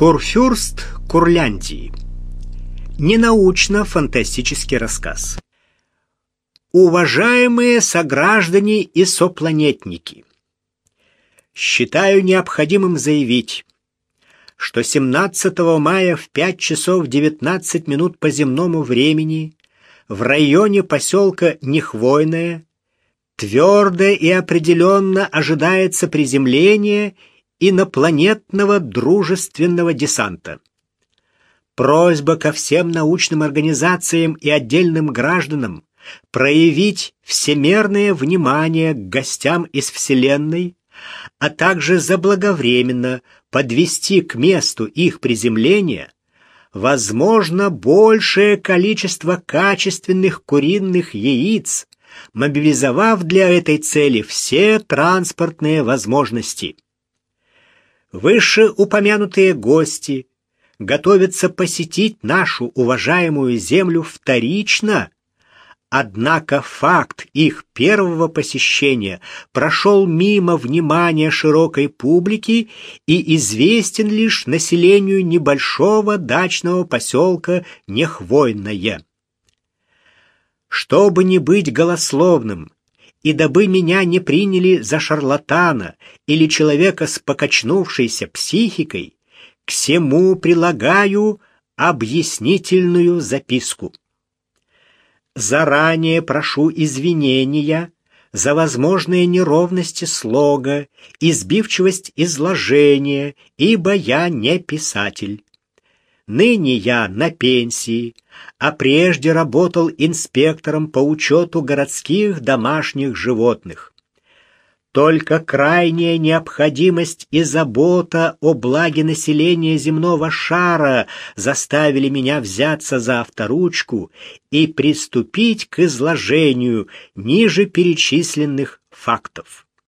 Курфюрст Курляндии. Ненаучно-фантастический рассказ. Уважаемые сограждане и сопланетники, считаю необходимым заявить, что 17 мая в 5 часов 19 минут по земному времени в районе поселка Нехвойное твердо и определенно ожидается приземление инопланетного дружественного десанта. Просьба ко всем научным организациям и отдельным гражданам проявить всемерное внимание к гостям из Вселенной, а также заблаговременно подвести к месту их приземления возможно большее количество качественных куриных яиц, мобилизовав для этой цели все транспортные возможности. Вышеупомянутые гости готовятся посетить нашу уважаемую землю вторично, однако факт их первого посещения прошел мимо внимания широкой публики и известен лишь населению небольшого дачного поселка Нехвойное. Чтобы не быть голословным, и дабы меня не приняли за шарлатана или человека с покачнувшейся психикой, к всему прилагаю объяснительную записку. Заранее прошу извинения за возможные неровности слога, избивчивость изложения, ибо я не писатель. Ныне я на пенсии, а прежде работал инспектором по учету городских домашних животных. Только крайняя необходимость и забота о благе населения земного шара заставили меня взяться за авторучку и приступить к изложению ниже перечисленных фактов.